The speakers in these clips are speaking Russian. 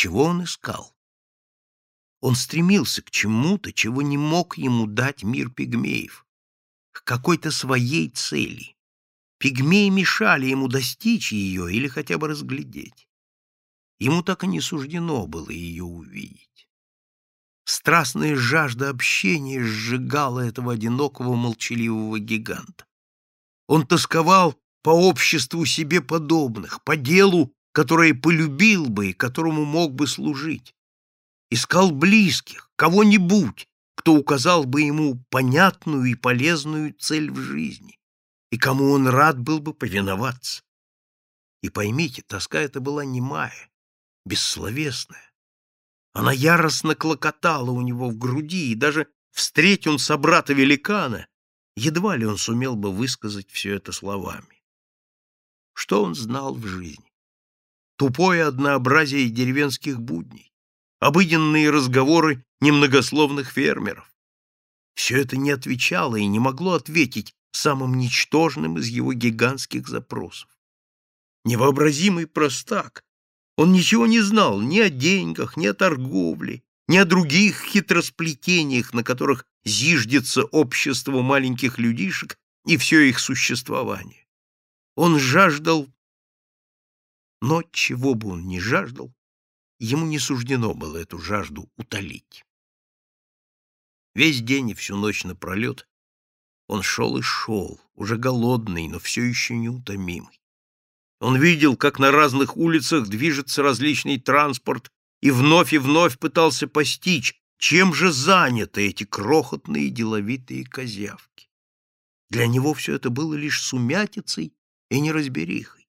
Чего он искал? Он стремился к чему-то, чего не мог ему дать мир пигмеев, к какой-то своей цели. Пигмеи мешали ему достичь ее или хотя бы разглядеть. Ему так и не суждено было ее увидеть. Страстная жажда общения сжигала этого одинокого молчаливого гиганта. Он тосковал по обществу себе подобных, по делу, которое полюбил бы и которому мог бы служить. Искал близких, кого-нибудь, кто указал бы ему понятную и полезную цель в жизни, и кому он рад был бы повиноваться. И поймите, тоска эта была немая, бессловесная. Она яростно клокотала у него в груди, и даже встреть он собрата-великана, едва ли он сумел бы высказать все это словами. Что он знал в жизни? Тупое однообразие деревенских будней, обыденные разговоры немногословных фермеров. Все это не отвечало и не могло ответить самым ничтожным из его гигантских запросов. Невообразимый простак. Он ничего не знал ни о деньгах, ни о торговле, ни о других хитросплетениях, на которых зиждется общество маленьких людишек и все их существование. Он жаждал, но чего бы он ни жаждал, ему не суждено было эту жажду утолить. Весь день и всю ночь напролет он шел и шел, уже голодный, но все еще неутомимый. Он видел, как на разных улицах движется различный транспорт, и вновь и вновь пытался постичь, чем же заняты эти крохотные деловитые козявки. Для него все это было лишь сумятицей и неразберихой.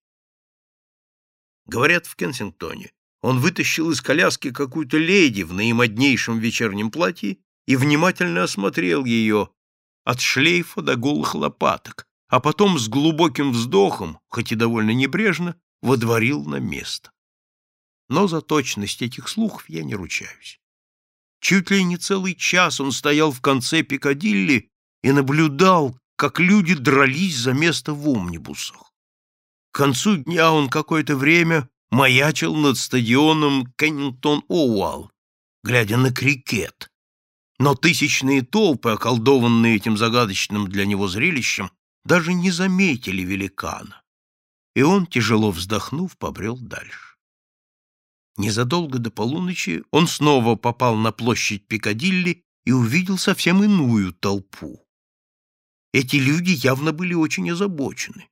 Говорят, в Кенсингтоне он вытащил из коляски какую-то леди в наимоднейшем вечернем платье и внимательно осмотрел ее от шлейфа до голых лопаток, а потом с глубоким вздохом, хоть и довольно небрежно, водворил на место. Но за точность этих слухов я не ручаюсь. Чуть ли не целый час он стоял в конце Пикадилли и наблюдал, как люди дрались за место в омнибусах. К концу дня он какое-то время маячил над стадионом Кеннингтон-Оуалл, глядя на крикет, но тысячные толпы, околдованные этим загадочным для него зрелищем, даже не заметили великана, и он, тяжело вздохнув, побрел дальше. Незадолго до полуночи он снова попал на площадь Пикадилли и увидел совсем иную толпу. Эти люди явно были очень озабочены,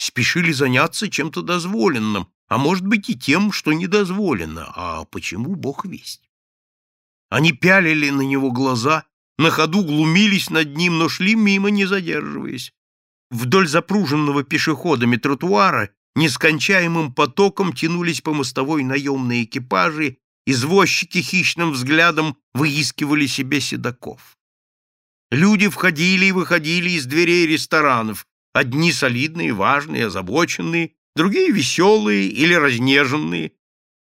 спешили заняться чем-то дозволенным, а может быть и тем, что недозволено, а почему Бог весть. Они пялили на него глаза, на ходу глумились над ним, но шли мимо, не задерживаясь. Вдоль запруженного пешеходами тротуара нескончаемым потоком тянулись по мостовой наемные экипажи, извозчики хищным взглядом выискивали себе седаков. Люди входили и выходили из дверей ресторанов, одни солидные, важные, озабоченные, другие веселые или разнеженные,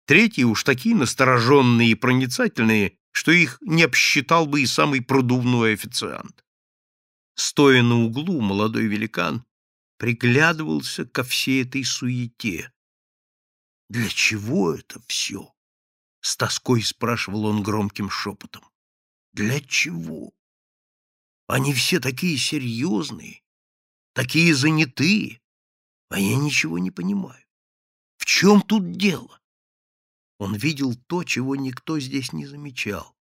третьи уж такие настороженные и проницательные, что их не обсчитал бы и самый продувной официант. Стоя на углу, молодой великан приглядывался ко всей этой суете. «Для чего это все?» — с тоской спрашивал он громким шепотом. «Для чего? Они все такие серьезные, такие занятые, а я ничего не понимаю. В чем тут дело?» Он видел то, чего никто здесь не замечал.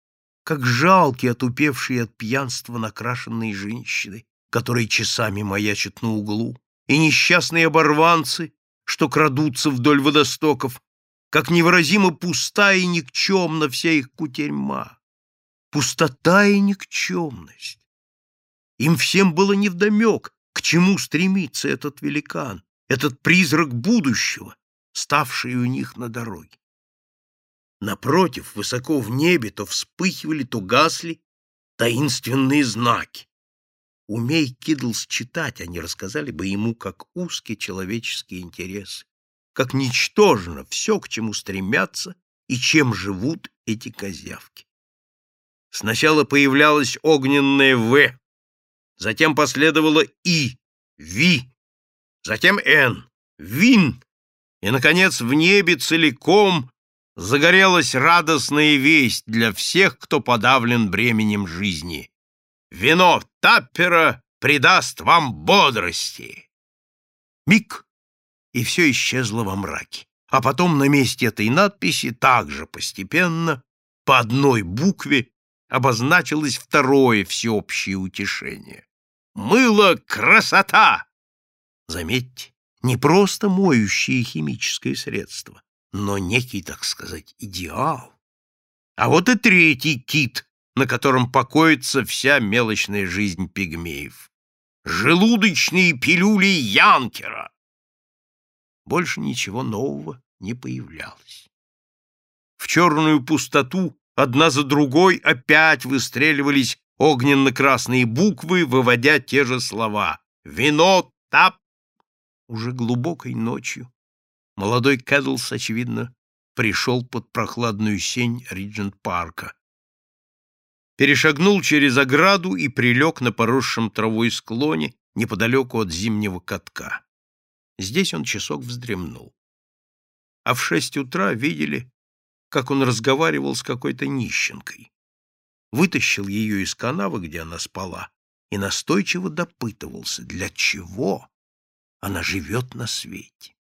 Как жалкие, отупевшие от пьянства накрашенные женщины, которые часами маячат на углу, и несчастные оборванцы, что крадутся вдоль водостоков, как невыразимо пуста и никчемна вся их кутерьма. Пустота и никчемность. Им всем было невдомек, к чему стремится этот великан, этот призрак будущего, ставший у них на дороге. Напротив, высоко в небе то вспыхивали, то гасли таинственные знаки. Умей Кидлс читать, они рассказали бы ему, как узкие человеческие интересы, как ничтожно все, к чему стремятся и чем живут эти козявки. Сначала появлялась огненная «В», затем последовало «И», «Ви», затем «Н», «Вин», и, наконец, в небе целиком загорелась радостная весть для всех, кто подавлен бременем жизни. Вино Таппера придаст вам бодрости. Миг, и все исчезло во мраке. А потом на месте этой надписи также постепенно, по одной букве, обозначилось второе всеобщее утешение. Мыло — красота! Заметьте, не просто моющее химическое средство, но некий, так сказать, идеал. А вот и третий кит, на котором покоится вся мелочная жизнь пигмеев. Желудочные пилюли Янкера. Больше ничего нового не появлялось. В черную пустоту одна за другой опять выстреливались огненно-красные буквы, выводя те же слова. «Вино тап!» Уже глубокой ночью молодой Кэдлс, очевидно, пришел под прохладную сень Риджент-парка. Перешагнул через ограду и прилег на поросшем травой склоне неподалеку от зимнего катка. Здесь он часок вздремнул. А в шесть утра видели, как он разговаривал с какой-то нищенкой. Вытащил ее из канавы, где она спала, и настойчиво допытывался, для чего она живет на свете.